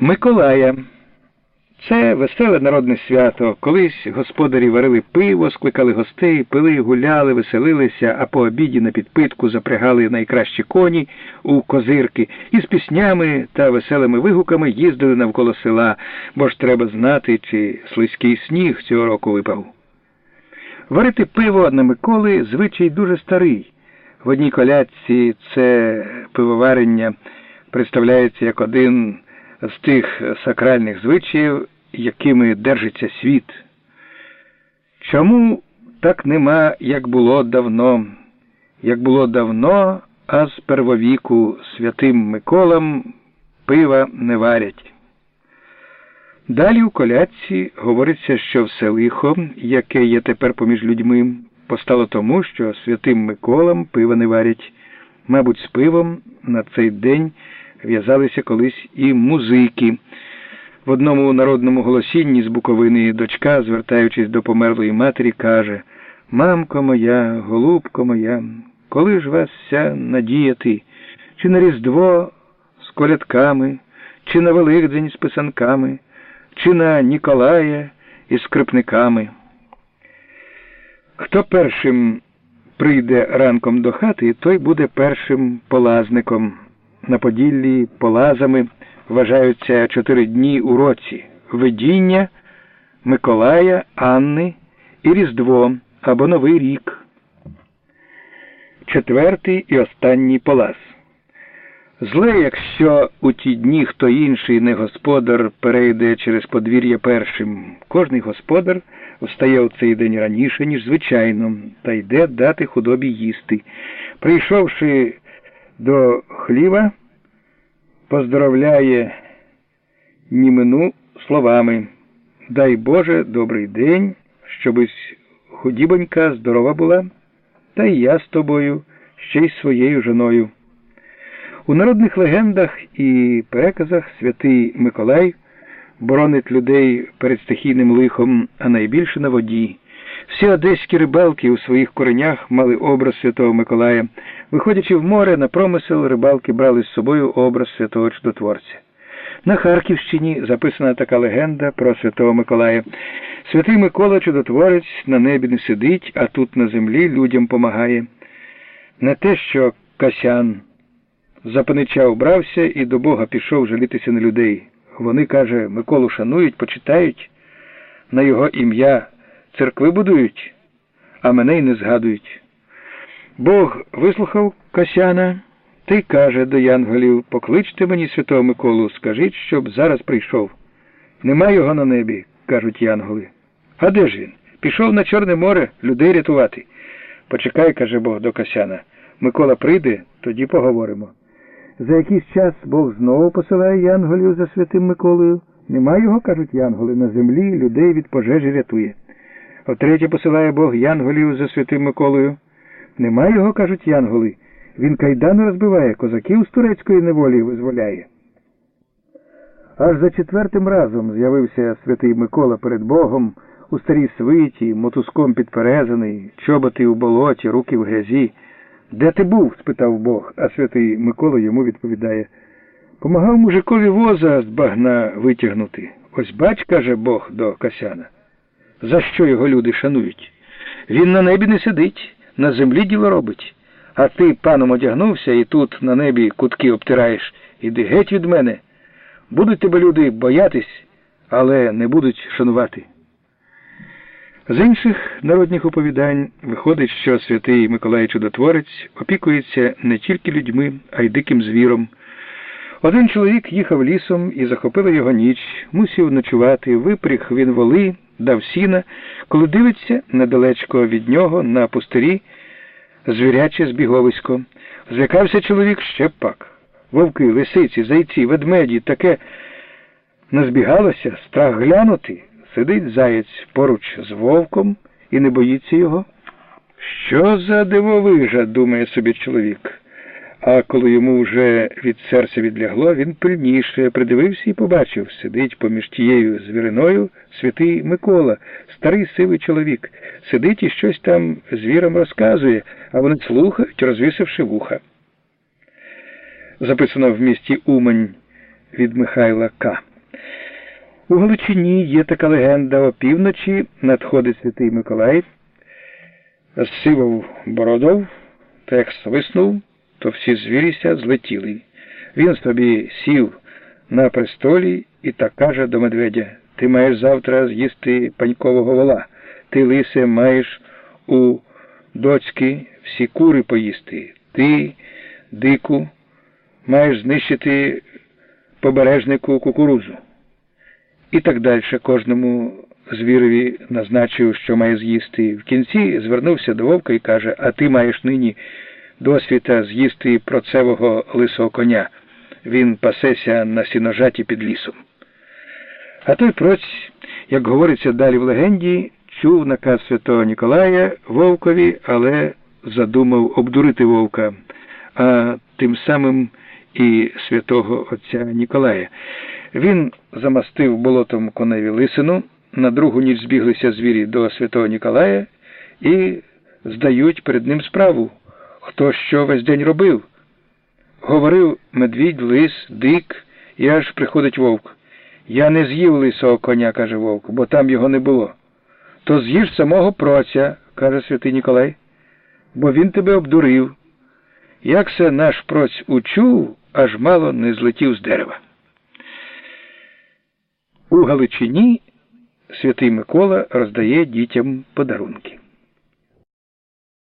Миколая. Це веселе народне свято. Колись господарі варили пиво, скликали гостей, пили, гуляли, веселилися, а по обіді на підпитку запрягали найкращі коні у козирки і з піснями та веселими вигуками їздили навколо села, бо ж треба знати, чи слизький сніг цього року випав. Варити пиво на Миколи звичай дуже старий. В одній колядці це пивоварення представляється як один з тих сакральних звичаїв, якими держиться світ. Чому так нема, як було давно, як було давно, а з первовіку святим Миколам пива не варять. Далі у колядці говориться, що все лихо, яке є тепер поміж людьми, постало тому, що святим Миколам пива не варять. Мабуть, з пивом на цей день в'язалися колись і музики. В одному народному голосінні з Буковини дочка, звертаючись до померлої матері, каже Мамко моя, голубко моя, коли ж вас вся надіяти, чи на Різдво з колядками, чи на Великдень з писанками, чи на Ніколая із скрипниками? Хто першим прийде ранком до хати, той буде першим полазником. На Поділлі полазами вважаються чотири дні у році видіння Миколая, Анни і Різдво або Новий рік. Четвертий і останній полаз. Зле, якщо у ті дні хто інший не господар перейде через подвір'я першим. Кожний господар встає у цей день раніше, ніж звичайно, та йде дати худобі їсти. Прийшовши до хліва, поздоровляє німину словами Дай Боже, добрий день, щобись худібонька здорова була, та й я з тобою, ще й своєю жоною. У народних легендах і переказах святий Миколай боронить людей перед стихійним лихом, а найбільше на воді. Всі одеські рибалки у своїх коренях мали образ Святого Миколая. Виходячи в море на промисел, рибалки брали з собою образ святого чудотворця. На Харківщині записана така легенда про Святого Миколая. Святий Микола Чудотворець на небі не сидить, а тут на землі людям помагає. Не те, що Касян за панича і до Бога пішов жалітися на людей. Вони, каже, Миколу шанують, почитають, на його ім'я церкви будують, а мене й не згадують. Бог вислухав Касяна та й каже до янголів покличте мені святого Миколу, скажіть, щоб зараз прийшов. Нема його на небі, кажуть янголи. А де ж він? Пішов на Чорне море людей рятувати. Почекай, каже Бог до Касяна. Микола прийде, тоді поговоримо. За якийсь час Бог знову посилає янголів за святим Миколою. Нема його, кажуть янголи, на землі людей від пожежі рятує. Отретє посилає Бог янголів за святим Миколою. Нема його, кажуть янголи. Він кайдану розбиває, козаків з турецької неволі визволяє. Аж за четвертим разом з'явився святий Микола перед Богом у старій свиті, мотузком підперезаний, чоботи у болоті, руки в грязі. Де ти був? спитав Бог, а святий Микола йому відповідає. Помагав мужикові воза з багна витягнути. Ось бач, каже Бог до Касяна. За що його люди шанують? Він на небі не сидить, на землі діло робить. А ти паном одягнувся і тут на небі кутки обтираєш. Іди геть від мене. Будуть тебе люди боятись, але не будуть шанувати. З інших народних оповідань виходить, що святий Миколай Чудотворець опікується не тільки людьми, а й диким звіром. Один чоловік їхав лісом і захопила його ніч, мусів ночувати, випріг він воли, дав сіна, коли дивиться недалечко від нього на пустирі звіряче збіговисько. Злякався чоловік ще пак. Вовки, лисиці, зайці, ведмеді, таке назбігалося, страх глянути. Сидить заєць поруч з вовком і не боїться його. Що за дивовижа, думає собі чоловік. А коли йому вже від серця відлягло, він пильніше придивився і побачив, сидить поміж тією звіриною святий Микола, старий сивий чоловік. Сидить і щось там звірам розказує, а вони слухають, розвісивши вуха. Записано в місті Умань від Михайла К. У Галичині є така легенда опівночі надходить святий Миколай, сивов бородов, та як свиснув, то всі звіріся злетіли. Він собі сів на престолі і так каже до медведя Ти маєш завтра з'їсти панькового вола. Ти, лисе, маєш у доцьки всі кури поїсти. Ти, дику, маєш знищити побережнику кукурузу. І так далі кожному звірові назначив, що має з'їсти. В кінці звернувся до вовка і каже, а ти маєш нині досвіта з'їсти процевого лисого коня. Він пасеся на сіножаті під лісом. А той проць, як говориться далі в легенді, чув наказ святого Ніколая Вовкові, але задумав обдурити вовка, а тим самим і святого отця Ніколая. Він замастив болотом коневі лисину, на другу ніч збіглися звірі до святого Ніколая і здають перед ним справу, хто що весь день робив. Говорив медвідь, лис, дик, і аж приходить вовк. Я не з'їв лисого коня, каже вовк, бо там його не було. То з'їж самого проця, каже святий Ніколай, бо він тебе обдурив. Як се наш проць учув, аж мало не злетів з дерева. У Галичині святий Микола роздає дітям подарунки.